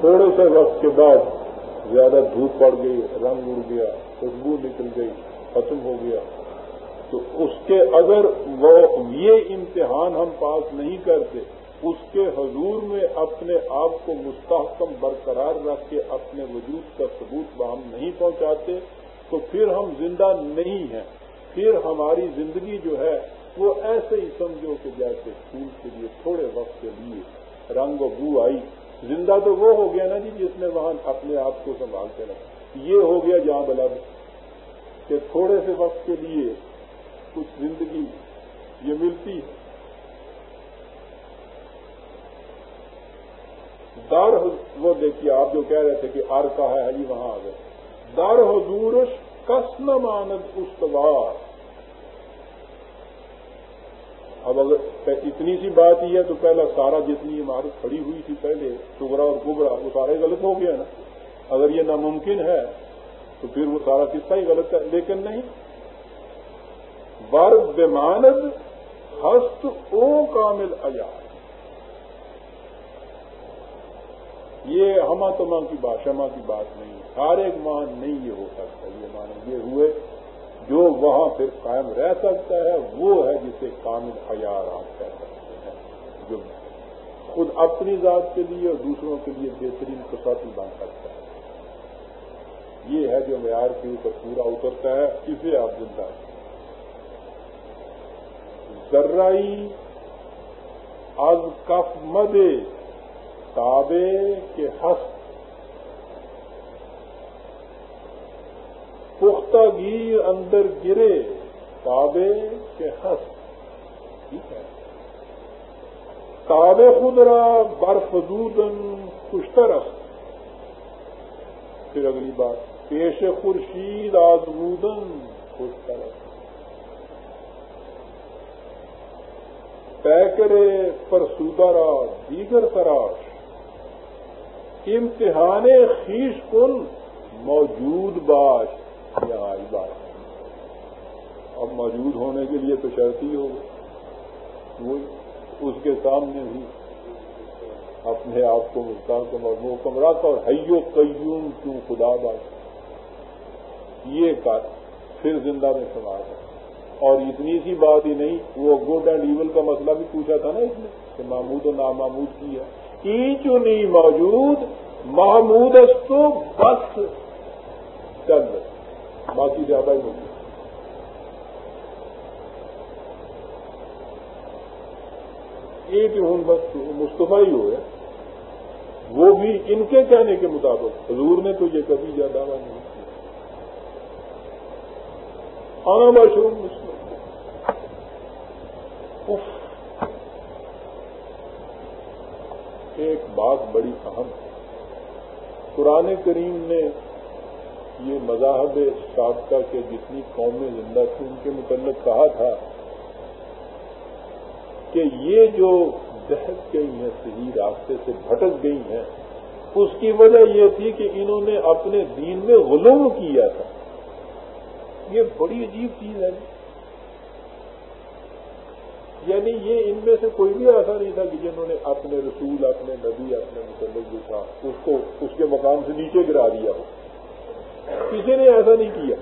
تھوڑے سے وقت کے بعد، زیادہ دھوپ پڑ گئی، رنگ اڑ گیا، خوشبو نکل گئی، ختم ہو گیا۔ تو اس کے اگر وہ یہ امتحان ہم پاس نہیں کرتے، اس کے حضور میں اپنے آپ کو مستحکم برقرار رکھ کے اپنے وجود کا ثبوت وہاں نہیں پہنچاتے، تو پھر ہم زندہ نہیں ہیں۔ پھر ہماری زندگی جو ہے، وہ ایسے ہی سمجھو کہ جیسے پھول کے لیے تھوڑے وقت کے لیے رنگ و بو آئی۔ زندہ تو وہ ہو گیا نا جی جس نے وہاں اپنے آپ کو سنبھالتے رہا یہ ہو گیا جہاں بلا کہ تھوڑے سے وقت کے لیے کچھ زندگی یہ ملتی ہے۔ دار وہ دیکھیے آپ جو کہہ رہے تھے کہ آر کا ہے جی وہاں آ گئے۔ دار حضورش کسن مانند استوار۔ اب اگر اتنی سی بات ہی ہے تو پہلا سارا جتنی عمارت کھڑی ہوئی تھی پہلے ٹکڑا اور کبڑا وہ سارا ہی غلط ہو گیا نا۔ اگر یہ ناممکن ہے تو پھر وہ سارا قصہ ہی غلط ہے۔ لیکن نہیں۔ ورگ بماند ہست او کامل ایا یہ ہما تما کی بات شما کی بات نہیں۔ ہر ایک مان نہیں یہ ہو سکتا۔ یہ مان یہ ہوئے۔ جو وہاں پھر قائم رہ سکتا ہے، وہ ہے جسے کامل حیار آپ کہہ سکتے ہیں، جو خود اپنی ذات کے لیے اور دوسروں کے لیے بہترین کسوٹی بن سکتا ہے۔ یہ ہے جو معیار کے اوپر پورا اترتا ہے، اسے آپ زندہ ذرائی از کف مدے تابے کے ہست پختہ گیر اندر گرے تابے کے ہس ٹھیک ہے۔ تابے خدرا برف دودن کشترس پھر اگلی بات، پیش خورشید آزمودن کشترس پیکرے پر سودارا دیگر تراش۔ امتحان خیش کن موجود باش۔ یہ آئی بات۔ اب موجود ہونے کے لیے تو شرط ہی ہوگا وہ اس کے سامنے ہی اپنے آپ کو مستحکم اور محکم رکھ اور حیو قیوم کیوں خدا بات۔ یہ کر، پھر زندہ میں سماج ہے اور اتنی سی بات ہی نہیں، وہ گڈ اینڈ ایول کا مسئلہ بھی پوچھا تھا نا اس نے کہ محمود و نامحمود کی ہے۔ ایچو نہیں موجود محمود تو بس چل باقی زیادہ ہی ہوگی ایک ہوں بس مصطفیٰ ہی ہو ہے وہ بھی ان کے کہنے کے مطابق، حضور نے تو یہ کبھی زیادہ نہیں کیا آنا مشروم مسلم ایک بات بڑی اہم ہے۔ قرآن کریم نے یہ مذاہب سابقہ کے جتنی قومیں زندہ تھیں، ان کے متعلق کہا تھا کہ یہ جو دہت گئی ہیں، صحیح راستے سے بھٹک گئی ہیں، اس کی وجہ یہ تھی کہ انہوں نے اپنے دین میں غلوم کیا تھا۔ یہ بڑی عجیب چیز ہے۔ یعنی یہ ان میں سے کوئی بھی ایسا نہیں تھا کہ جنہوں نے اپنے رسول، اپنے نبی، اپنے متعلق جو تھا، اس کو، اس کے مقام سے نیچے گرا دیا ہو۔ کسی نے ایسا نہیں کیا۔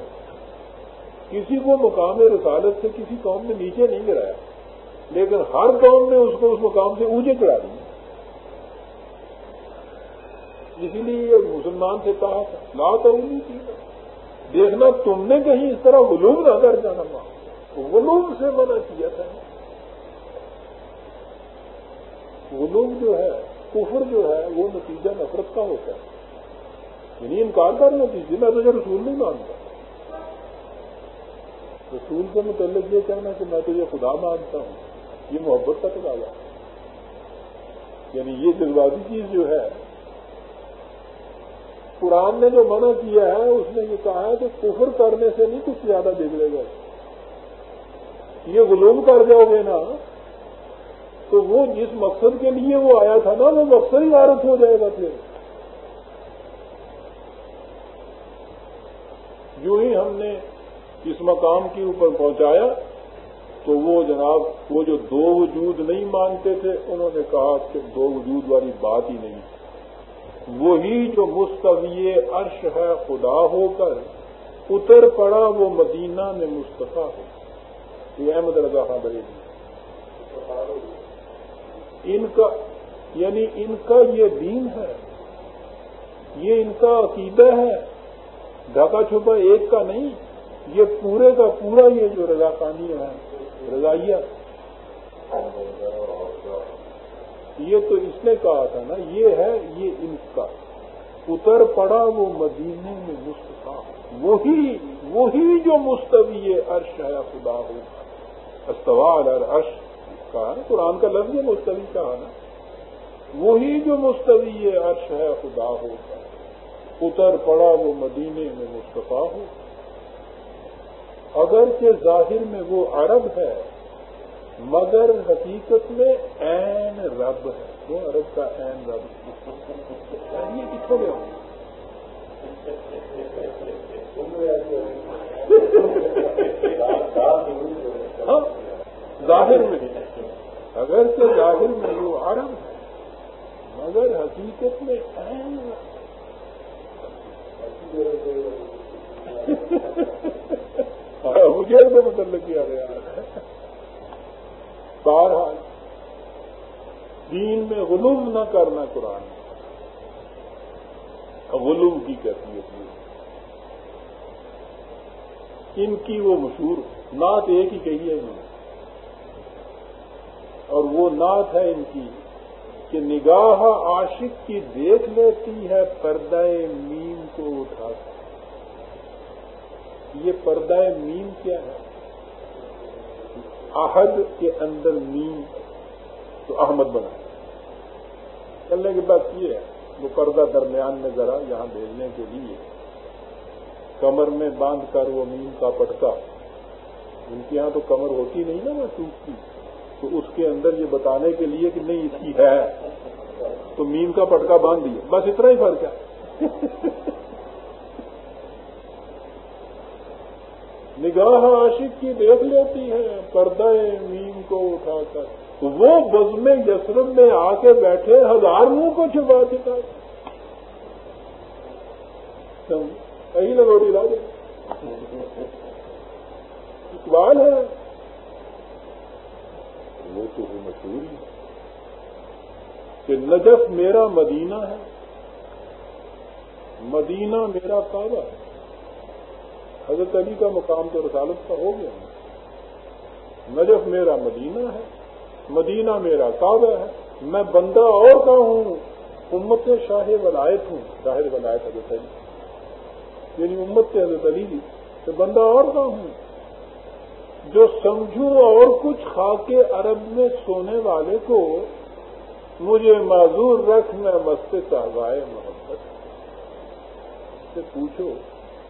کسی کو مقام رسالت سے کسی قوم نے نیچے نہیں گرایا۔ لیکن ہر قوم نے اس کو اس مقام سے اونچے چڑھا دیا اسی لیے مسلمان سے کہا تھا، لا تو نہیں کی دیکھنا تم نے کہیں اس طرح غلوم نہ کر جانا، ماں۔ غلوم سے منع کیا تھا۔ غلوم جو ہے، کفر جو ہے، وہ نتیجہ نفرت کا ہوتا ہے۔ یعنی انکار کرنا چاہیے میں تجھے رسول نہیں مانتا۔ رسول کے متعلق یہ کہنا کہ میں تجھے خدا مانتا ہوں، یہ محبت کا تقاضا یعنی یہ جذباتی چیز جو ہے، قرآن نے جو منع کیا ہے، اس نے یہ کہا ہے کہ کفر کرنے سے نہیں کچھ زیادہ بگڑے گا۔ یہ غلوم کر جاؤ گے نا، تو وہ جس مقصد کے لیے وہ آیا تھا نا، وہ مقصد ہی عارت ہو جائے گا پھر۔ جو ہی ہم نے اس مقام کے اوپر پہنچایا، تو وہ جناب، وہ جو دو وجود نہیں مانتے تھے، انہوں نے کہا کہ دو وجود والی بات ہی نہیں۔ وہی جو مستوی عرش ہے، خدا ہو کر اتر پڑا، وہ مدینہ میں مصطفیٰ ہو۔ یہ احمد رضا خان بریلی ان کا یعنی ان کا یہ دین ہے، یہ ان کا عقیدہ ہے۔ ڈھکا چھپا ایک کا نہیں، یہ پورے کا پورا یہ جو رضا خانی ہے رضائیہ یہ تو اس نے کہا تھا نا، یہ ہے، یہ ان کا۔ اتر پڑا وہ مدینے میں مستفا وہی وہی جو مستوی عرش ہے، خدا ہوگا استوال عرش کہا نا، قرآن کا لفظ مستوی کہا نا۔ وہی جو مستوی عرش ہے، خدا ہوگا اتر پڑا وہ مدینے میں مصطفیٰ ہو۔ اگرچہ ظاہر میں وہ عرب ہے، مگر حقیقت میں این رب ہے۔ وہ عرب کا این رب یعنی یہ کتوں گیا ہاں ظاہر میں۔ اگر سے ظاہر میں وہ عرب ہے، مگر حقیقت میں این ہاں، مجھے تو متعلق کیا گیا بہرحال، دین میں غلوم نہ کرنا قرآن غلوم کی کیفیت ہے۔ ان کی وہ مشہور نعت ایک ہی کہی ہے انہوں نے۔ اور وہ نعت ہے ان کی کہ نگاہ عاشق کی دیکھ لیتی ہے، پردہ میم کو اٹھا کر۔ یہ پردہ میم کیا ہے؟ عہد کے اندر میم تو احمد بنا۔ چلنے کے بعد یہ ہے وہ پردہ درمیان میں ذرا یہاں بھیجنے کے لیے، کمر میں باندھ کر وہ میم کا پٹکا۔ ان کے یہاں تو کمر ہوتی نہیں نا، وہ ٹوٹتی تو اس کے اندر یہ بتانے کے لیے کہ نہیں، اس کی ہے۔ تو میم کا پٹکا باندھ دیے بس اتنا ہی فرق ہے۔ نگاہ عاشق کی دیکھ لیتی ہے، پردہ میم کو اٹھا کر۔ وہ بزم یسرم میں آ کے بیٹھے، ہزار منہ کو چھپا چکا کہیں لگوڑی لا دے۔ اقبال ہے۔ وہ تو وہ مشہور ہی کہ نجف میرا مدینہ ہے۔ مدینہ میرا کعبہ ہے۔ حضرت علی کا مقام تو رسالت کا ہو گیا۔ نجف میرا مدینہ ہے۔ مدینہ میرا کعبہ ہے۔ میں بندہ اور کا ہوں۔ امت شاہ ولایت ہوں۔ شاہ ولایت حضرت علی۔ یعنی امت حضرت علی کی تو بندہ اور کا ہوں۔ جو سمجھوں اور کچھ خاک عرب میں سونے والے کو مجھے معذور رکھ، میں مست صاحبائے محبت۔ سے پوچھو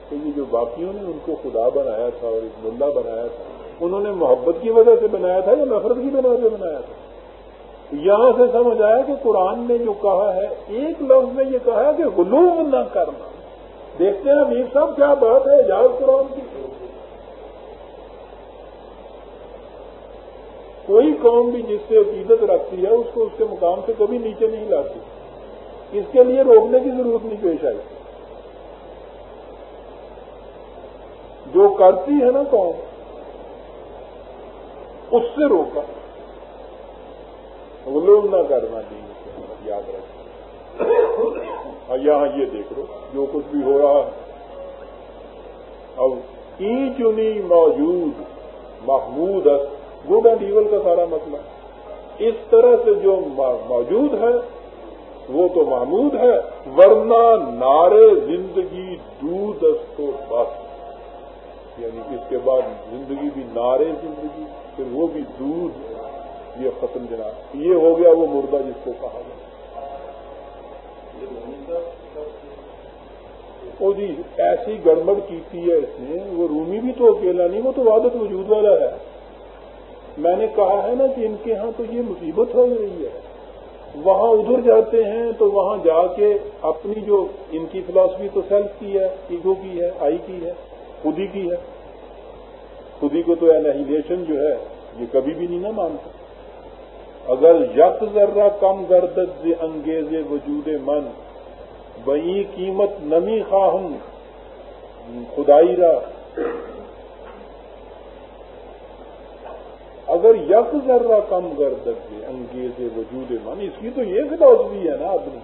کہ یہ جو باقیوں نے ان کو خدا بنایا تھا اور ایک ملا بنایا تھا، انہوں نے محبت کی وجہ سے بنایا تھا یا نفرت کی وجہ سے بنایا تھا؟ یہاں سے سمجھ آیا کہ قرآن نے جو کہا ہے، ایک لفظ میں یہ کہا ہے کہ غلوم نہ کرنا۔ دیکھتے ہیں امیر صاحب کیا بات ہے اجاز قرآن کی۔ کوئی قوم بھی جس سے عقیدت رکھتی ہے، اس کو اس کے مقام سے کبھی نیچے نہیں لاتی۔ اس کے لیے روکنے کی ضرورت نہیں پیش آئی۔ جو کرتی ہے نا قوم، اس سے روکا۔ وہ لوگ نہ کرنا چاہیے یاد رکھ۔ یہاں یہ دیکھ لو، جو کچھ بھی ہو رہا ہے۔ اب کی چنی موجود، محمود گڈ اینڈ ایول کا سارا مسئلہ۔ اس طرح سے جو موجود ہے، وہ تو محمود ہے، ورنہ نارے زندگی دودھ تو بس یعنی اس کے بعد زندگی بھی نارے زندگی، پھر وہ بھی دودھ یہ ختم جناب۔ یہ ہو گیا وہ مردہ جس کو کہا گیا۔ وہ جی ایسی گڑبڑ کی ہے اس نے، وہ رومی بھی تو اکیلا نہیں، وہ تو وادت وجود والا ہے۔ میں نے کہا ہے نا کہ ان کے ہاں تو یہ مصیبت ہو رہی ہے۔ وہاں ادھر جاتے ہیں تو وہاں جا کے اپنی جو ان کی فلاسفی تو سیلف کی ہے، ایگو کی ہے، آئی کی ہے، خودی کی ہے۔ خودی کو تو اینہیلیشن جو ہے، یہ کبھی بھی نہیں نہ مانتا۔ اگر یک ذرہ کم گردد انگیز وجود من بئی قیمت نمی خواہم خدائی را اگر یک ذرہ کم کر دے انگیز وجود من، اس کی تو یہ فلاسفی ہے نا اپنی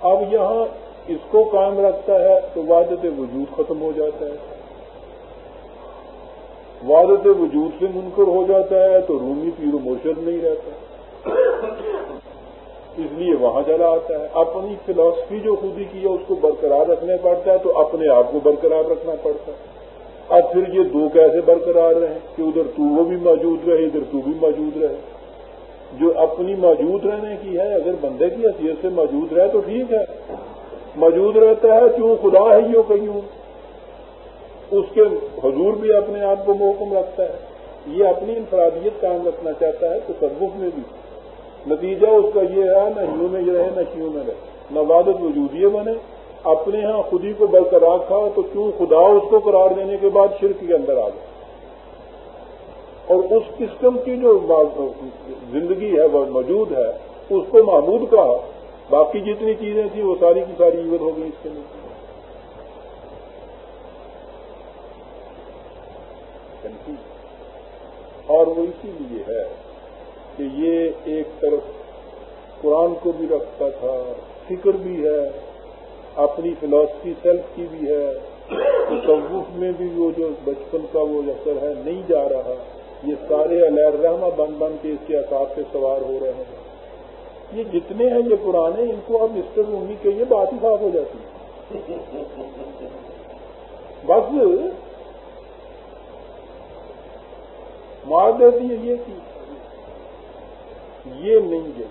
اب یہاں اس کو قائم رکھتا ہے تو وادت وجود ختم ہو جاتا ہے۔ وادت وجود سے منکر ہو جاتا ہے تو رومی پیر و مرشد نہیں رہتا۔ اس لیے وہاں چلا آتا ہے۔ اپنی فلاسفی جو خودی کی ہے، اس کو برقرار رکھنا پڑتا ہے تو اپنے آپ کو برقرار رکھنا پڑتا ہے۔ اب پھر یہ دو کیسے برقرار رہے کہ ادھر تو وہ بھی موجود رہے، ادھر تو بھی موجود رہے۔ جو اپنی موجود رہنے کی ہے، اگر بندے کی حیثیت سے موجود رہے تو ٹھیک ہے۔ موجود رہتا ہے کیوں؟ خدا ہے یوں کہیں اس کے حضور بھی اپنے آپ کو محکم رکھتا ہے۔ یہ اپنی انفرادیت کام رکھنا چاہتا ہے تو تصوف میں بھی۔ نتیجہ اس کا یہ ہے نہ ہیوں میں رہے نہ شیوں میں رہے۔ نہ وادت وجودیہ بنے۔ اپنے ہاں خودی کو برقرار تھا تو کیوں خدا اس کو قرار دینے کے بعد شرک کے اندر آ گیا اور اس قسم کی جو زندگی ہے وہ موجود ہے، اس کو محمود کہا۔ باقی جتنی چیزیں تھیں وہ ساری کی ساری عیوت ہو گئی اس کے لیے اور وہ اسی لیے ہے کہ یہ ایک طرف قرآن کو بھی رکھتا تھا، فکر بھی ہے۔ اپنی فلاسفی سیلف کی بھی ہے، تصوف میں بھی وہ جو بچپن کا وہ اثر ہے، نہیں جا رہا۔ یہ سارے علیہ رحمہ بن بن کے اس کے اثاث سے سوار ہو رہے ہیں۔ یہ جتنے ہیں، یہ پرانے، ان کو اب مسٹر رومی کے یہ بات ہی صاف ہو جاتی۔ ہے بس مار دیتی ہے یہ کی یہ نہیں ہے۔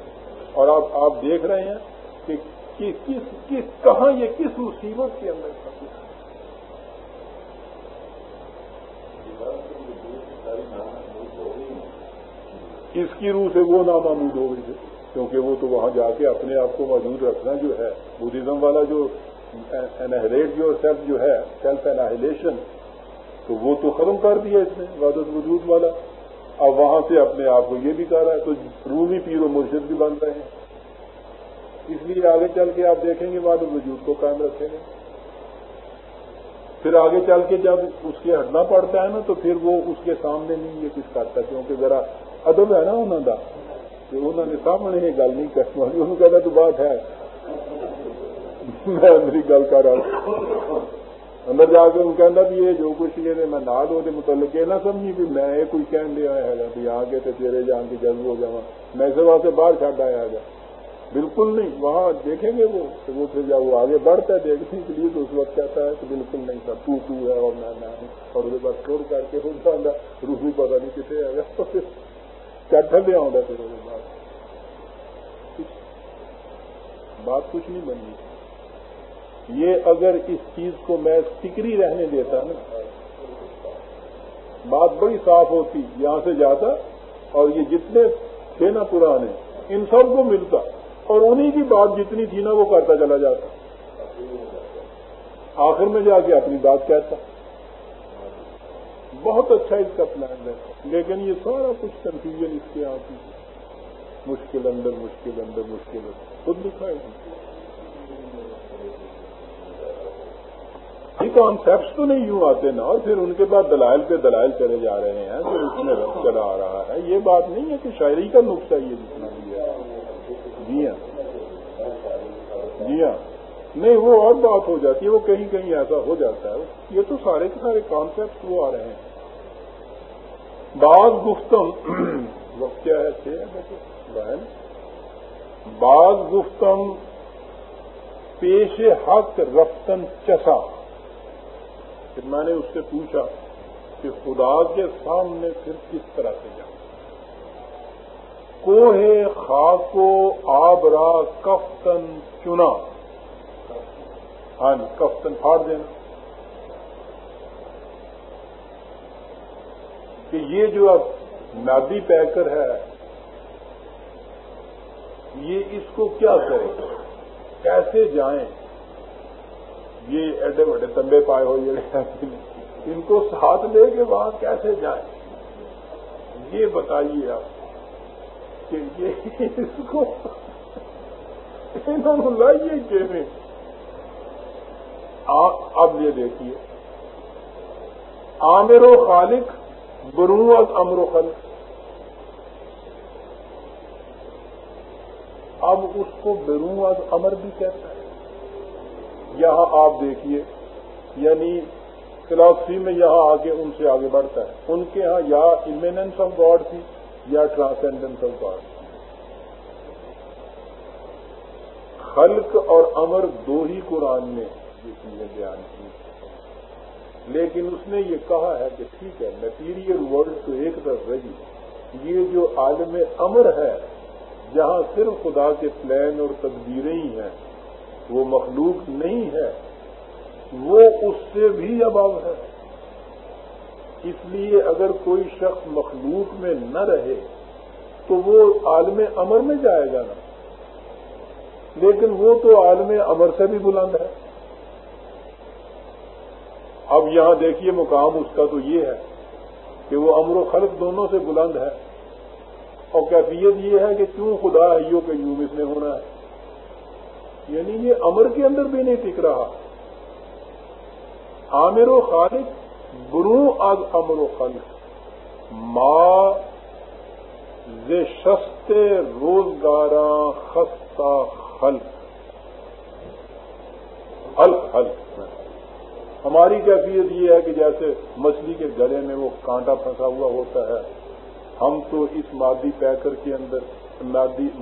اور آپ آپ دیکھ رہے ہیں کہ کس کس، کہاں یہ کس مصیبت کے اندر اس کی روح سے وہ نامامود ہو گئی تھی کیونکہ وہ تو وہاں جا کے اپنے آپ کو موجود رکھنا جو ہے بدھزم والا جو انہریٹ جو سیلف جو ہے سیلف انہیلیشن تو وہ تو ختم کر دیا اس نے وادت وجود والا۔ اب وہاں سے اپنے آپ کو یہ بھی کر رہا ہے، تو رومی پیر و مرشد بھی بن رہے ہیں۔ اس لیے آگے چل کے آپ دیکھیں گے بعد وجود کو قائم رکھیں گے۔ پھر آگے چل کے جب اس کے ہٹنا پڑتا ہے نا، تو پھر وہ اس کے سامنے نہیں، یہ کچھ کرتا، کیونکہ ذرا ادب ہے نا انہوں کا کہ انہوں نے سامنے یہ گل نہیں کرنی والی انہوں کہتا تو بات ہے۔ میں میری گل کر رہا ہوں۔ اندر جا کے ان کہنا بھی یہ جو کچھ یہ میں نہ دو متعلق، یہ نہ سمجھی بھی میں یہ کوئی کہن دیا ہے بھی آ کے تو تیرے جان کی جذب ہو جاؤں میں سے وہاں سے باہر چڑھ آیا گا بالکل نہیں، وہاں دیکھیں گے وہ تو وہ پھر جب وہ آگے بڑھتا ہے، دیکھنے کے لیے تو اس وقت کہتا ہے کہ بالکل نہیں تھا تو تو ہے اور میں میں ہوں اور اس کے بعد چھوڑ کر کے ہو جاؤں روحی پتا نہیں کتنے آ گیا تو پھر کیا بھی آؤں گا پھر اس بعد بات کچھ نہیں بنی۔ یہ اگر اس چیز کو میں فکری رہنے دیتا نا، بات بڑی صاف ہوتی، یہاں سے جاتا، اور یہ جتنے تھے نا پرانے، ان سب کو ملتا۔ اور انہیں کی بات جتنی تھی نا وہ کرتا چلا جاتا۔ آخر میں جا کے اپنی بات کہتا۔ بہت اچھا اس کا پلان ہے۔ لیکن یہ سارا کچھ کنفیوژن اس کے آتی ہے مشکل اندر مشکل اندر مشکل اندر۔ خود دکھائے گی کانسیپٹس تو نہیں یوں آتے نا، اور پھر ان کے بعد دلائل پہ دلائل چلے جا رہے ہیں پھر اس میں رب چلا آ رہا ہے۔ یہ بات نہیں ہے کہ شاعری کا نقصہ یہ بھی ہے۔ جی ہاں جی ہاں نہیں، وہ اور بات ہو جاتی ہے، وہ کہیں کہیں ایسا ہو جاتا ہے۔ یہ تو سارے کے سارے کانسیپٹ وہ آ رہے ہیں۔ بعض گفتم، وقت کیا ہے؟ تھے بعض گفتم، پیش حق رفتن چسا۔ پھر میں نے اس سے پوچھا کہ خدا کے سامنے پھر کس طرح سے جاؤں؟ کوہ خاک و آبرا کفتن چنا۔ ہاں جی، کفتن پھاڑ دینا۔ کہ یہ جو اب نادی پیکر ہے، یہ اس کو کیا کرے؟ کیسے جائیں؟ یہ ایڈے بڑے تمبے پائے ہوئے ان کو ساتھ لے کے وہاں کیسے جائیں؟ یہ بتائیے آپ۔ کہ یہ اس کو انہوں نے لائیے کہ اب یہ دیکھیے۔ عامر و خالق بروت امر و خلق۔ اب اس کو بروت امر بھی کہتا ہے۔ یہاں آپ دیکھیے یعنی فلاسفی میں یہاں آگے، ان سے آگے بڑھتا ہے۔ ان کے ہاں یا امیمنس آف گاڈ تھی۔ یا ٹرانسینڈنس آف خلق اور امر دو ہی قرآن میں یہ چیزیں بیان کی. لیکن اس نے یہ کہا ہے کہ ٹھیک ہے میٹیریل ورلڈ تو ایک طرف رہی. یہ جو عالم امر ہے، جہاں صرف خدا کے پلان اور تدبیریں ہی ہیں، وہ مخلوق نہیں ہے، وہ اس سے بھی ابو ہے. اس لیے اگر کوئی شخص مخلوق میں نہ رہے تو وہ عالم امر میں جائے گا نا۔ لیکن وہ تو عالم امر سے بھی بلند ہے۔ اب یہاں دیکھیے مقام اس کا تو یہ ہے کہ وہ امر و خلق دونوں سے بلند ہے۔ اور کیفیت یہ ہے کہ کیوں خدا ایو کے یوم اس میں ہونا ہے۔ یعنی یہ امر کے اندر بھی نہیں ٹک رہا۔ عامر و خالق برو از امر و خلق ماں شستے روزگار خستہ خلق۔ حلق حلق ہماری کیفیت یہ ہے کہ جیسے مچھلی کے گلے میں وہ کانٹا پھنسا ہوا ہوتا ہے، ہم تو اس مادی پیکر کے اندر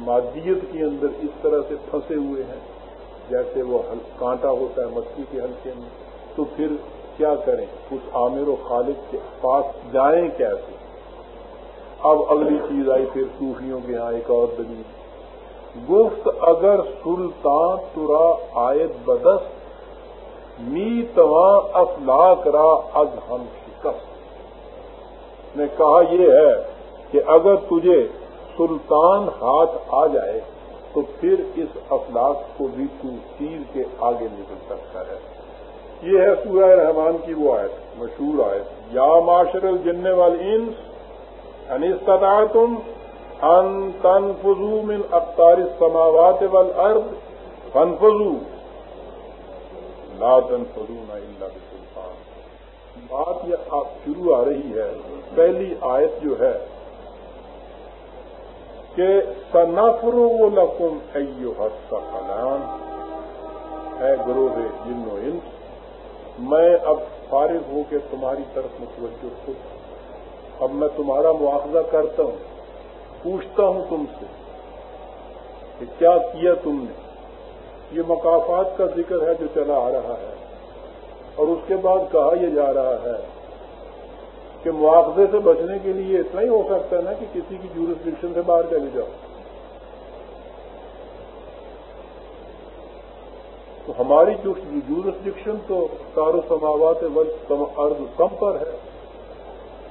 مادیت کے اندر اس طرح سے پھنسے ہوئے ہیں، جیسے وہ کانٹا ہوتا ہے مچھلی کے ہلکے میں، تو پھر کیا کریں؟ اس عامر و خالد کے پاس جائیں کیسے؟ اب اگلی چیز آئی پھر صوفیوں کے یہاں ایک اور دلیل۔ گفت، اگر سلطان ترا آیت بدست، می تواں افلاق را از ہم شکست۔ نے کہا یہ ہے کہ اگر تجھے سلطان ہاتھ آ جائے، تو پھر اس افلاق کو بھی تو تیر کے آگے نکل سکتا ہے۔ یہ ہے سورہ رحمان کی وہ آیت، مشہور آیت۔ یا معاشر الجن والانس، ان استطاع تم ان تنفذو من اقطار السماوات والارض فانفذو لا تنفذون الا بسلطان۔ بات یہ آپ شروع آ رہی ہے، پہلی آیت جو ہے کہ سنفرو لکم ایو الثقلان۔ ہے گروہ جن و انس میں اب فارغ ہو کے تمہاری طرف متوجہ خود اب میں تمہارا مواخذہ کرتا ہوں، پوچھتا ہوں تم سے کہ کیا کیا تم نے۔ یہ مقافات کا ذکر ہے جو چلا آ رہا ہے۔ اور اس کے بعد کہا یہ جا رہا ہے کہ مواخذے سے بچنے کے لیے اتنا ہی ہو سکتا ہے نا کہ کسی کی جورسڈکشن سے باہر چلے جاؤ۔ تو ہماری جو جورسڈکشن تو کارو سماوات ارض سم پر ہے۔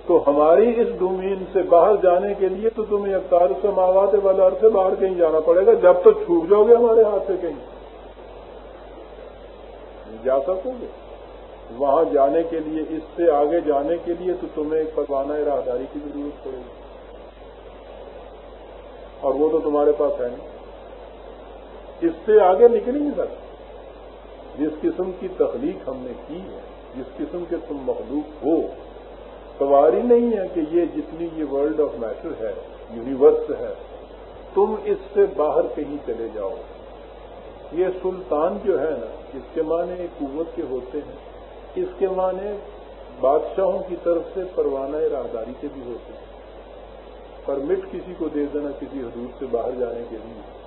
تو ہماری اس ڈومین سے باہر جانے کے لیے تو تمہیں کار سماوات والا ارض سے باہر کہیں جانا پڑے گا۔ جب تک چھوٹ جاؤ گے ہمارے ہاتھ سے کہیں۔ جا سکو گے۔ وہاں جانے کے لیے، اس سے آگے جانے کے لیے تو تمہیں ایک پروانہ راہداری کی ضرورت پڑے گی۔ اور وہ تو تمہارے پاس ہے نہیں۔ اس سے آگے نکل نہیں سکتے۔ جس قسم کی تخلیق ہم نے کی ہے، جس قسم کے تم مخلوق ہو، سواری نہیں ہے کہ یہ جتنی یہ ورلڈ آف میٹر ہے یونیورس ہے، تم اس سے باہر کہیں چلے جاؤ۔ یہ سلطان جو ہے نا، اس کے معنی قوت کے ہوتے ہیں۔ اس کے معنی بادشاہوں کی طرف سے پروانہ راہداری کے بھی ہوتے ہیں۔ پرمٹ کسی کو دے دینا کسی حدود سے باہر جانے کے لیے۔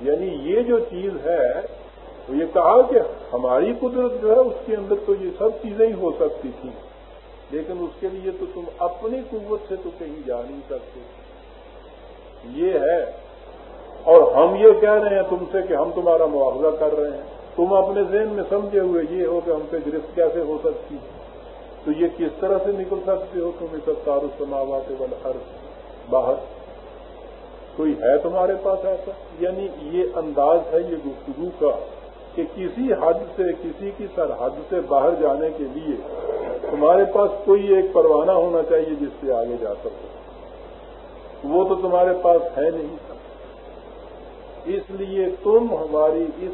یعنی یہ جو چیز ہے تو یہ کہا کہ ہماری قدرت جو ہے اس کے اندر تو یہ سب چیزیں ہی ہو سکتی تھیں۔ لیکن اس کے لیے تو تم اپنی قوت سے تو کہیں جا نہیں سکتے۔ یہ ہے۔ اور ہم یہ کہہ رہے ہیں تم سے کہ ہم تمہارا معاوضہ کر رہے ہیں۔ تم اپنے ذہن میں سمجھے ہوئے یہ ہو کہ ہم سے گرفت کیسے ہو سکتی تو یہ کس طرح سے نکل سکتے ہو تم اس تار سماوات والا ہر باہر؟ کوئی ہے تمہارے پاس ایسا؟ یعنی یہ انداز ہے، یہ گفتگو کا۔ کہ کسی حد سے کسی کی سرحد سے باہر جانے کے لیے تمہارے پاس کوئی ایک پروانہ ہونا چاہیے جس سے آگے جا سکو۔ وہ تو تمہارے پاس ہے نہیں۔ اس لیے تم ہماری اس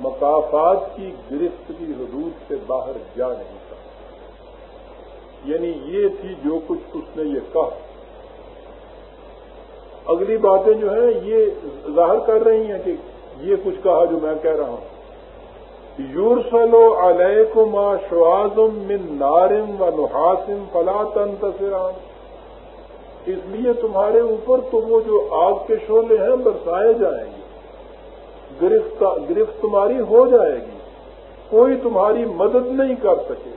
مقافات کی گرفت کی حدود سے باہر جا نہیں سکتا یعنی یہ تھی جو کچھ اس نے یہ کہا۔ اگلی باتیں جو ہیں، یہ ظاہر کر رہی ہیں کہ یہ کچھ کہا جو میں کہہ رہا ہوں۔ یورسلو علیکم شوازم من نارم و نحاسم فلا تنتصران۔ اس لیے تمہارے اوپر تو وہ جو آگ کے شعلے ہیں برسائے جائیں گے۔ گرفت گرفت تمہاری ہو جائے گی۔ کوئی تمہاری مدد نہیں کر سکے۔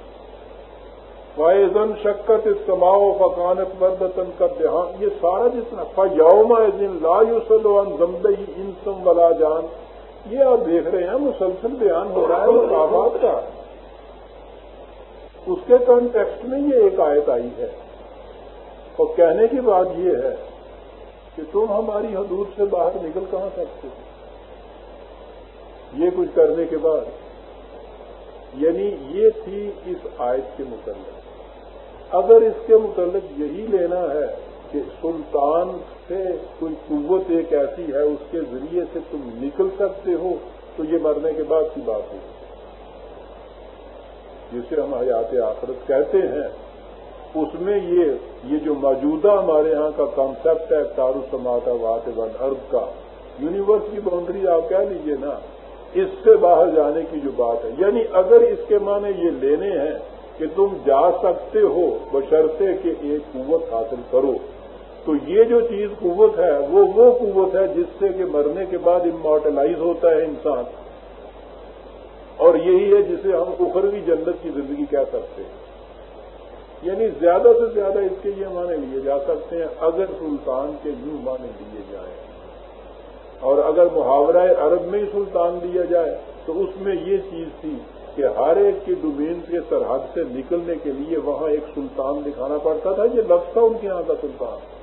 فائزن شکت استماع فقانت مردتن کا دہان یہ سارا جتنا فیوم لا یوسلو ان زمبئی انسم ولا جان۔ یہ آپ دیکھ رہے ہیں مسلسل بیان ہو رہا ہے مقامات کا۔ اس کے کنٹیکسٹ میں یہ ایک آیت آئی ہے۔ اور کہنے کی بات یہ ہے کہ تم ہماری حدود سے باہر نکل کہاں سکتے یہ کچھ کرنے کے بعد۔ یعنی یہ تھی اس آیت کے متعلق۔ اگر اس کے متعلق یہی لینا ہے کہ سلطان سے کوئی قوت ایک ایسی ہے اس کے ذریعے سے تم نکل سکتے ہو، تو یہ مرنے کے بعد کی بات ہوگی جسے ہم حیات آخرت کہتے ہیں، اس میں یہ یہ جو موجودہ ہمارے ہاں کا کانسیپٹ ہے، تارو سماتا وات ون ارب کا یونیورس کی باؤنڈری آپ کہہ لیجیے نا، اس سے باہر جانے کی جو بات ہے یعنی اگر اس کے معنی یہ لینے ہیں کہ تم جا سکتے ہو بشرطے کہ ایک قوت حاصل کرو۔ تو یہ جو چیز قوت ہے، وہ وہ قوت ہے جس سے کہ مرنے کے بعد امارٹلائز ہوتا ہے انسان۔ اور یہی ہے جسے ہم اخروی جنت کی زندگی کہہ سکتے ہیں۔ یعنی زیادہ سے زیادہ اس کے یہ معنی لیے جا سکتے ہیں، اگر سلطان کے یوں معنی لیے جائیں۔ اور اگر محاورہ عرب میں ہی سلطان لیا جائے، تو اس میں یہ چیز تھی کہ ہر ایک کی ڈومین کے سرحد سے نکلنے کے لیے وہاں ایک سلطان دکھانا پڑتا تھا، یہ لفظ تھا ان کے یہاں کا سلطان۔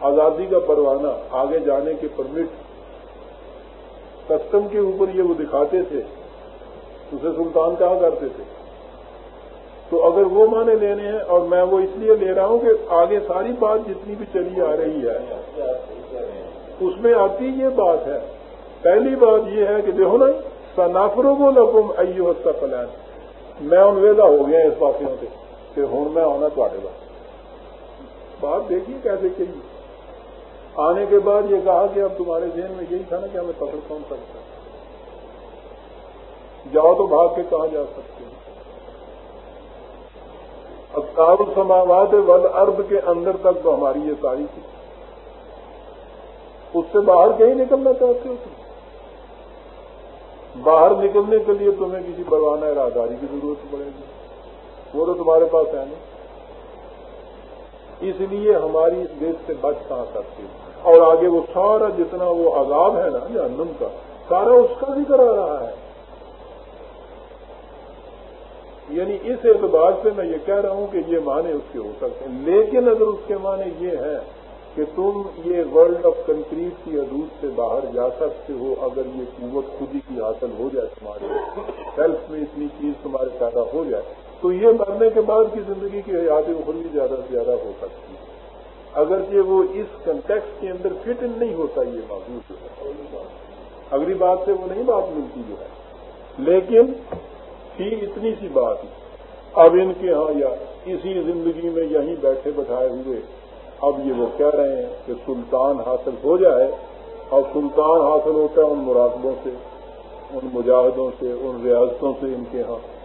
آزادی کا پروانہ آگے جانے کے پرمٹ کسٹم کے اوپر یہ وہ دکھاتے تھے، اسے سلطان کہا کرتے تھے۔ تو اگر وہ معنی لینے ہیں اور میں وہ اس لیے لے رہا ہوں کہ آگے ساری بات جتنی بھی چلی آ رہی ہے، اس میں آتی یہ بات ہے۔ پہلی بات یہ ہے کہ دیکھو نا سنافرو کو لکم ایو پلان میں ان ویدا ہو گیا اس باتوں سے کہ ہوں میں آنا تے پاس بات دیکھیے کیسے کہیے آنے کے بعد یہ کہا کہ اب تمہارے ذہن میں یہی تھا نا کہ ہمیں پکڑ کون سکتا جاؤ تو بھاگ کے کہاں جا سکتے ہیں اب السماوات ول ارب کے اندر تک تو ہماری یہ ساری تھی اس سے باہر کہیں نکلنا چاہتے ہو تم؟ باہر نکلنے کے لیے تمہیں کسی بروانہ اراداری کی ضرورت پڑے گی۔ وہ تو تمہارے پاس ہے نہیں اس لیے ہماری اس دیش سے بچ کہاں سکتی اور آگے وہ سارا جتنا وہ عذاب ہے نا جہنم کا، سارا اس کا ذکر آ رہا ہے۔ یعنی اس اعتبار سے میں یہ کہہ رہا ہوں کہ یہ معنی اس کے ہو سکتے ہیں۔ لیکن اگر اس کے معنی یہ ہے کہ تم یہ ورلڈ آف کنکریٹ کی حدود سے باہر جا سکتے ہو اگر یہ قوت خودی کی حاصل ہو جائے تمہارے ہیلتھ میں اتنی چیز تمہارے پیدا ہو جائے، تو یہ مرنے کے بعد کی زندگی کی حیات اخروی زیادہ سے زیادہ ہو سکتی اگرچہ وہ اس کنٹیکس کے اندر فٹ ان نہیں ہوتا یہ محدود جو ہے۔ اگلی بات سے وہ نہیں بات ملتی جو ہے۔ لیکن تھی اتنی سی بات۔ اب ان کے ہاں یا اسی زندگی میں یہیں بیٹھے بٹھائے ہوئے اب یہ وہ کہہ رہے ہیں کہ سلطان حاصل ہو جائے۔ اور سلطان حاصل ہوتا ہے ان مراقبوں سے، ان مجاہدوں سے، ان ریاستوں سے ان کے ہاں۔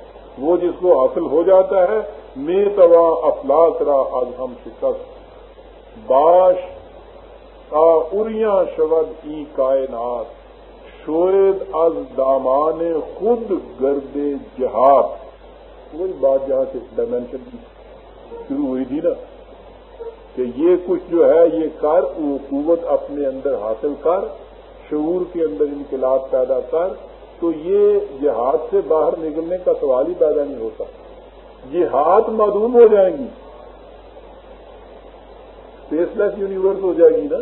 وہ جس کو حاصل ہو جاتا ہے میں توا افلاق را آج ہم شکست باش کا اریاں شبد ای کائنات شوید از دامان خود گرد جہاد۔ وہی بات جہاں سے ڈائمینشن کی شروع ہوئی تھی نا کہ یہ کچھ جو ہے، یہ کر، وہ قوت اپنے اندر حاصل کر، شعور کے اندر انقلاب پیدا کر، تو یہ جہاد سے باہر نکلنے کا سوال ہی پیدا نہیں ہوتا۔ یہ ہاتھ معدوم ہو جائیں گی۔ اسپیس لیس یونیورس ہو جائے گی نا،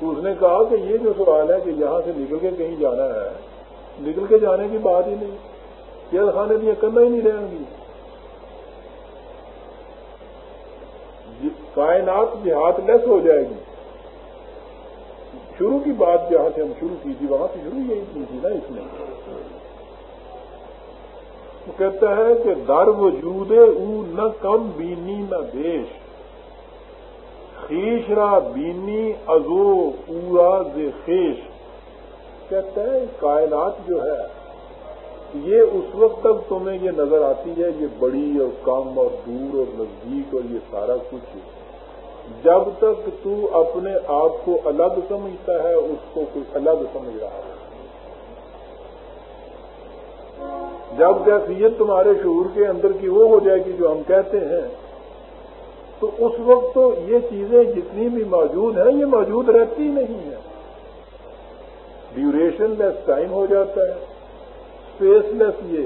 تو اس نے کہا کہ یہ جو سوال ہے کہ یہاں سے نکل کے کہیں جانا ہے، نکل کے جانے کی بات ہی نہیں۔ یہ خانے دیا کرنا ہی نہیں رہیں گی۔ کائنات جہاد لیس ہو جائے گی۔ شروع کی بات جہاں سے ہم شروع کی تھی، وہاں سے شروع یہی کی تھی نا اس میں۔ وہ کہتا ہے کہ در وجود او نہ کم، بینی نہ دیش خیش را بینی ازو پورا خیش۔ کہتا ہے کائنات جو ہے، یہ اس وقت تک تمہیں یہ نظر آتی ہے، یہ بڑی اور کم اور دور اور نزدیک اور یہ سارا کچھ۔ جب تک تو اپنے آپ کو الگ سمجھتا ہے، اس کو کچھ الگ سمجھ رہا ہے۔ جب کیفیت تمہارے شعور کے اندر کی وہ ہو جائے گی جو ہم کہتے ہیں تو اس وقت تو یہ چیزیں جتنی بھی موجود ہیں، یہ موجود رہتی نہیں ہیں۔ ڈیوریشن لیس ٹائم ہو جاتا ہے۔ اسپیس لیس یہ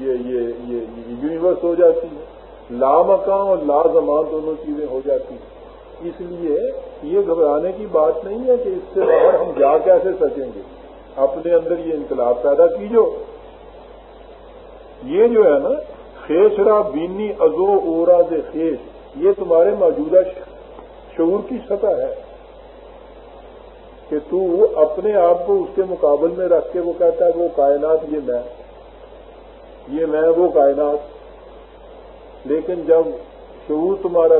یہ یونیورس ہو جاتی ہے۔ لا مکان اور لا زمان دونوں چیزیں ہو جاتی ہیں۔ اس لیے یہ گھبرانے کی بات نہیں ہے کہ اس سے باہر ہم جا کیسے سکیں گے۔ اپنے اندر یہ انقلاب پیدا کیجو۔ یہ جو ہے نا خیشرا بینی ازو اورا سے خیش یہ تمہارے موجودہ شعور کی سطح ہے کہ تو اپنے آپ کو اس کے مقابل میں رکھ کے وہ کہتا ہے وہ کائنات یہ میں یہ میں وہ کائنات۔ لیکن جب شعور تمہارا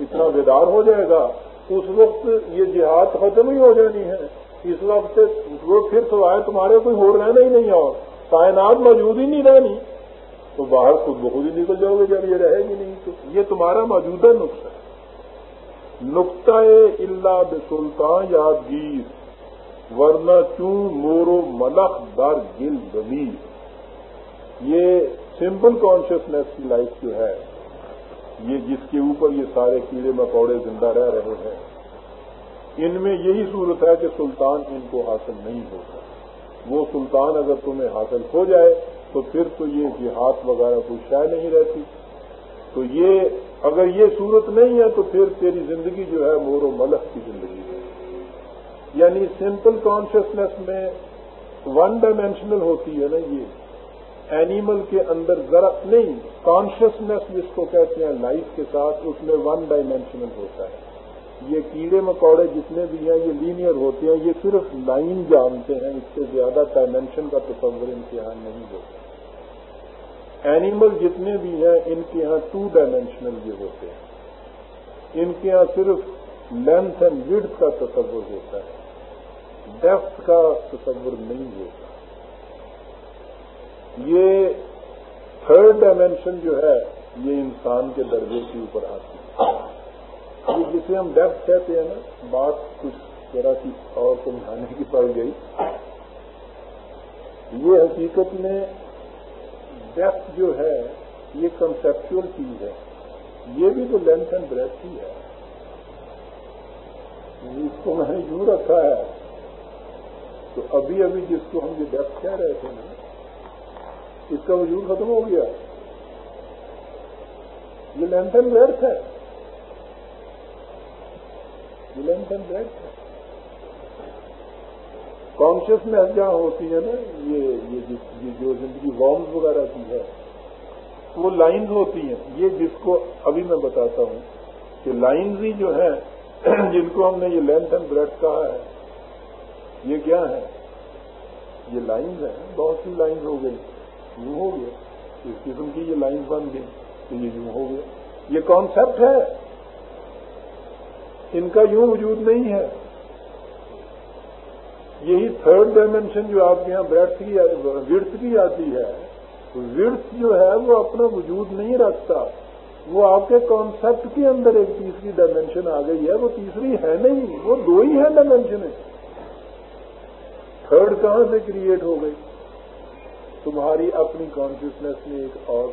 اتنا بیدار ہو جائے گا، اس وقت یہ جہاد ختم ہی ہو جانی ہے۔ اس وقت وہ پھر سوائے تمہارے کوئی ہو رہنا ہی نہیں اور کائنات موجود ہی نہیں رہنی۔ تو باہر خود بخود ہی نکل جاؤ گے جب یہ رہے گی نہیں تو یہ تمہارا موجودہ نقص ہے۔ نقطۂ اللہ بسلطان یادگیر، ورنہ چوں مورو ملخ در گل ضمیر یہ سمپل کانشیسنیس کی لائف جو ہے، یہ جس کے اوپر یہ سارے کیڑے مکوڑے زندہ رہ رہے ہیں، ان میں یہی صورت ہے کہ سلطان ان کو حاصل نہیں ہوتا۔ وہ سلطان اگر تمہیں حاصل ہو جائے تو پھر تو یہ جہاد وغیرہ کوئی شے نہیں رہتی۔ تو یہ اگر یہ صورت نہیں ہے تو پھر تیری زندگی جو ہے مور و ملک کی زندگی ہے۔ یعنی سمپل کانشیسنیس میں ون ڈائمینشنل ہوتی ہے نا یہ۔ اینیمل کے اندر ذرا نہیں، کانشیسنیس جس کو کہتے ہیں لائف کے ساتھ، اس میں ون ڈائمینشنل ہوتا ہے۔ یہ کیڑے مکوڑے جتنے بھی ہیں، یہ لینئر ہوتے ہیں، یہ صرف لائن جانتے ہیں، اس سے زیادہ ڈائمینشن کا تصور امتحان نہیں ہوتا۔ اینیمل جتنے بھی ہیں، ان کے ہاں ٹو ڈائمینشنل یہ ہوتے ہیں۔ ان کے ہاں صرف لینتھ اینڈ وڈ کا تصور ہوتا ہے۔ ڈیپتھ کا تصور نہیں ہوتا۔ یہ تھرڈ ڈائمینشن جو ہے، یہ انسان کے درجے کے اوپر آتی ہے۔ یہ جسے ہم ڈیپتھ کہتے ہیں نا، بات کچھ ذرا سی اور سمجھانے کی پڑ گئی۔ یہ حقیقت میں ڈیپتھ جو ہے، یہ کنسپچل چیز ہے. یہ بھی تو لینتھ اینڈ بریتھ ہی ہے. یعنی اس کو میں نے یوں رکھا ہے، تو ابھی ابھی جس کو ہم یہ ڈیپتھ کہہ رہے تھے نا، اس کا وجود ختم ہو گیا. یہ لینتھ اینڈ بریتھ ہے. یہ لینتھ اینڈ بریتھ ہے. کانشیسنیس جہاں ہوتی ہے نا، یہ یہ جو زندگی وارمز وغیرہ کی ہے، وہ لائنز ہوتی ہیں۔ یہ جس کو ابھی میں بتاتا ہوں کہ لائنز ہی جو ہیں، جن کو ہم نے یہ لینتھ اینڈ بریڈ کہا ہے، یہ کیا ہے یہ لائنز ہیں۔ بہت سی لائنز ہو گئی۔ یوں ہو گیا۔ اس قسم کی یہ لائنز بن گئی۔ تو یہ یوں ہو گیا۔ یہ کانسیپٹ ہے۔ ان کا یوں وجود نہیں ہے۔ یہی تھرڈ ڈائمینشن جو آپ کے یہاں بریڈ کی ورتھ کی آتی ہے۔ ورتھ جو ہے، وہ اپنا وجود نہیں رکھتا۔ وہ آپ کے کانسیپٹ کے اندر ایک تیسری ڈائمینشن آ گئی ہے۔ وہ تیسری ہے نہیں، وہ دو ہی ہیں ڈائمینشن تھرڈ کہاں سے کریٹ ہو گئی؟ تمہاری اپنی کانشیسنیس نے ایک اور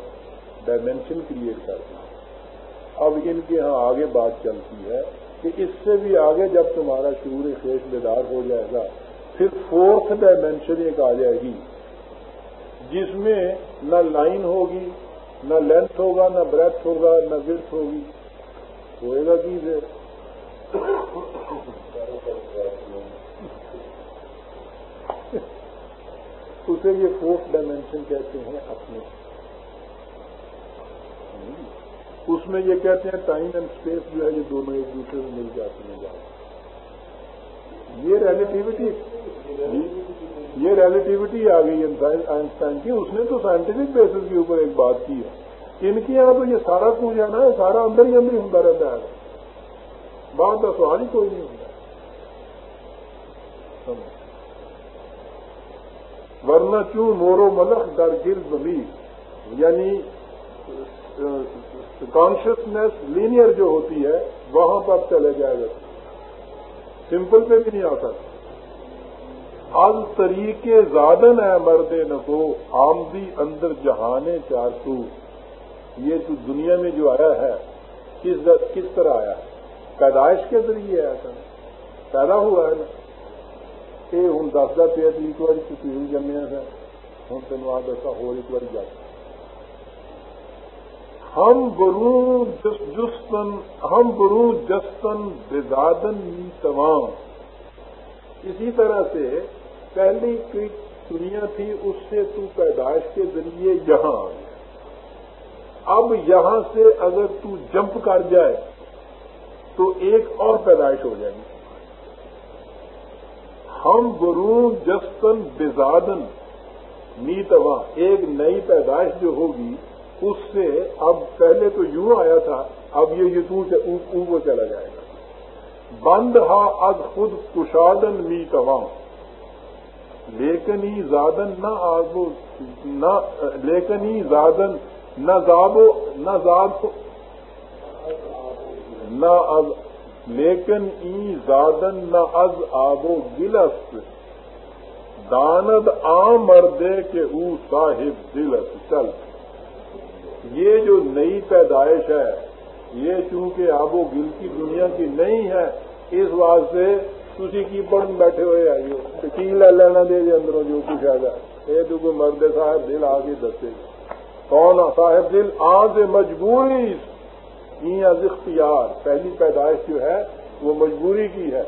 ڈائمینشن کریٹ کر دی اب ان کے ہاں آگے بات چلتی ہے کہ اس سے بھی آگے جب تمہارا شعور خیش بیدار ہو جائے گا پھر فورتھ ڈائمینشن ایک آ جائے گی۔ جس میں نہ لائن ہوگی، نہ لینتھ ہوگا، نہ بریتھ ہوگا، نہ ورتھ ہوگی۔ ہوئے گا کی پھر اسے یہ فورتھ ڈائمینشن کہتے ہیں اپنے۔ اس میں یہ کہتے ہیں ٹائم اینڈ اسپیس جو ہے، یہ دونوں ایک دوسرے میں مل جاتے ہیں۔ یہ ریلیٹیوٹی یہ ریلیٹیوٹی آ گئی آئنسٹائن کی۔ اس نے تو سائنٹیفک بیسس کے اوپر ایک بات کی ہے۔ ان کے یہاں تو یہ سارا کچھ ہے نا، سارا اندر ہی اندر ہی ہوتا رہتا ہے۔ بات کا سوال ہی کوئی نہیں ہوتا ورنہ کیوں مورو ملک در گرد بھی یعنی کانشیسنیس لینئر جو ہوتی ہے، وہاں پر چلے جائے گا۔ سمپل پہ بھی نہیں آ سکتا ال طریقے زادن ہے مرد نکو آمدی اندر جہانے چار تو۔ یہ تو دنیا میں جو آیا ہے، کس کس طرح آیا ہے؟ پیدائش کے ذریعے آیا تھا۔ پیدا ہوا ہے نا۔ یہ ہوں دس دس پہ ایک بار چھٹی جمیا ہے ہوں تین آ دسا ہو، ایک بار جا ہم برو جستن، ہم برو جستن بزادن تمام۔ اسی طرح سے پہلی دنیا تھی، اس سے تو پیدائش کے ذریعے یہاں آ گیا۔ اب یہاں سے اگر تو جمپ کر جائے، تو ایک اور پیدائش ہو جائے گی۔ ہم برون جستن بزادن میتواں ایک نئی پیدائش جو ہوگی اس سے اب پہلے تو یوں آیا تھا، اب یہ یتو سے اوپر چلا جائے گا۔ بند ہا از خود کشادن می تواں لیکن ہی زادن نہ آگو نہ لیکن ہی زادن نہ زابو نہ زاد نہ از لیکن ای زادن نہ از آبو گلست۔ داند آ مردے کے او صاحب دلس چل۔ یہ جو نئی پیدائش ہے، یہ چونکہ آب و گل کی دنیا کی نہیں ہے، اس واسطے تھی کی پڑھ بیٹھے ہوئے آئیو کی لے لینا دے جی اندروں جو کچھ آ جائے یہ تو کوئی مرد صاحب دل آ کے دسے۔ کون صاحب دل؟ آ سے مجبوری از اختیار۔ پہلی پیدائش جو ہے، وہ مجبوری کی ہے۔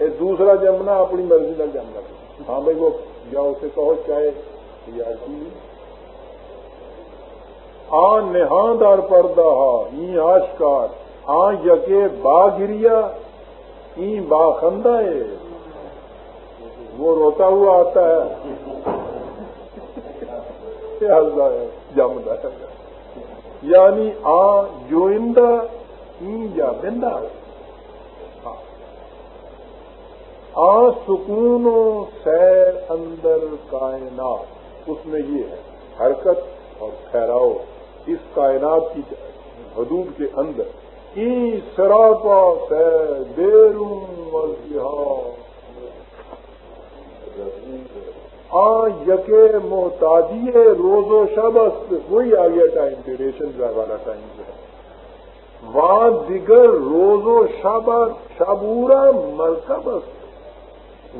یہ دوسرا جمنا، اپنی مرضی کا جمنا۔ ہاں بھائی، وہ جاؤ اسے کہو چاہے۔ یار کی آ نہاندار پردہ ای آشکار آ یقے با گریا ای با خندہ ہے۔ وہ روتا ہوا آتا ہے۔ جمدا ہے یعنی آ جوئندہ ای یا بندہ آ ہاں۔ سکون و سیر اندر کائنات، اس میں یہ ہے، حرکت اور ٹھہراؤ۔ اس کائنات کی حدود کے اندر۔ ای سراپا سے بیرون آ یقے محتاجی روز و شب وہی آ گیا ٹائم ڈیوریشن والا ٹائم جو ہے۔ وہاں دیگر روز و شب شابورا مرکب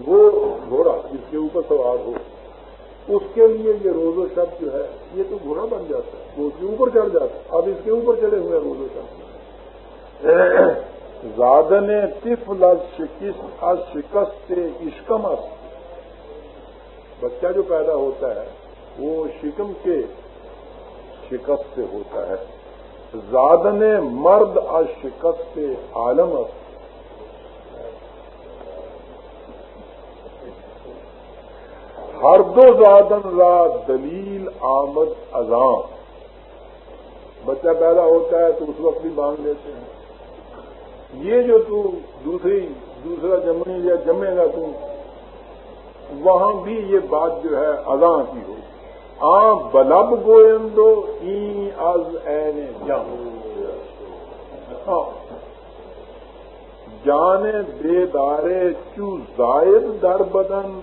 وہ گھوڑا جس کے اوپر سوار ہو۔ اس کے لیے یہ روز و شب جو ہے، یہ تو گھوڑا بن جاتا ہے، وہ اس کے اوپر چڑھ جاتا ہے، اب اس کے اوپر چڑھے ہوئے روز و شب۔ زادن تف شکست سے اشکم بچہ جو پیدا ہوتا ہے، وہ شکم کے شکست سے ہوتا ہے۔ زادن مرد از شکست عالم است۔ ہر دو زادن را دلیل آمد ازاں بچہ پیدا ہوتا ہے تو اس وقت بھی مانگ لیتے ہیں۔ یہ جو تو دوسری دوسرا جمنی یا جمے گا تو وہاں بھی یہ بات جو ہے ازاں کی ہو آ بلب گوئندو ای از این جان ہاں۔ جانے بے دارے چو زائد در بدن۔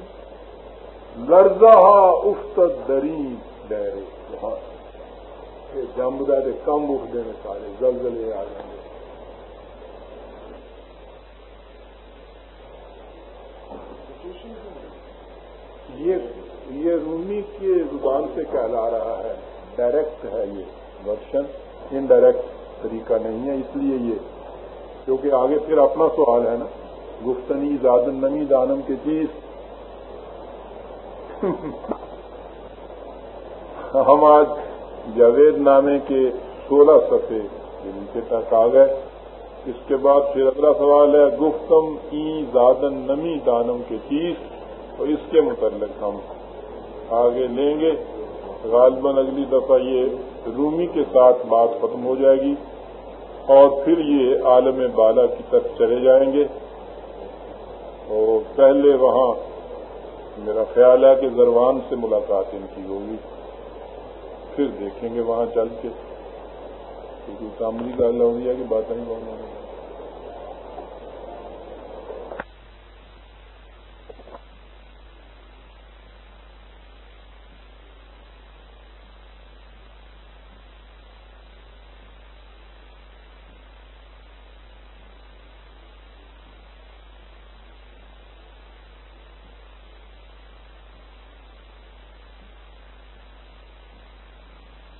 لرزہ افتد دری ڈیرے وہاں جمب دے کم اٹھ دینے سارے زلزلے آ جائیں گے یہ رومی کے زبان سے کہلا رہا ہے۔ ڈائریکٹ ہے یہ ورشن انڈائریکٹ طریقہ نہیں ہے، اس لیے یہ۔ کیونکہ آگے پھر اپنا سوال ہے نا۔ گفتنی زادن نمی دانم کے چیز۔ ہم آج جاوید نامے کے سولہ سفے نیچے تک آ گئے۔ اس کے بعد پھر اگلا سوال ہے، گفتم ای زادن نمی دانم کے چیز۔ اور اس کے متعلق ہم آگے لیں گے۔ غالباً اگلی دفعہ یہ رومی کے ساتھ بات ختم ہو جائے گی۔ اور پھر یہ عالم بالا کی طرف چلے جائیں گے۔ اور پہلے وہاں میرا خیال ہے کہ زروان سے ملاقات ان کی ہوگی۔ پھر دیکھیں گے وہاں چل کے۔ کیونکہ کام کا اللہ ہو گیا کہ باتیں ہی بہت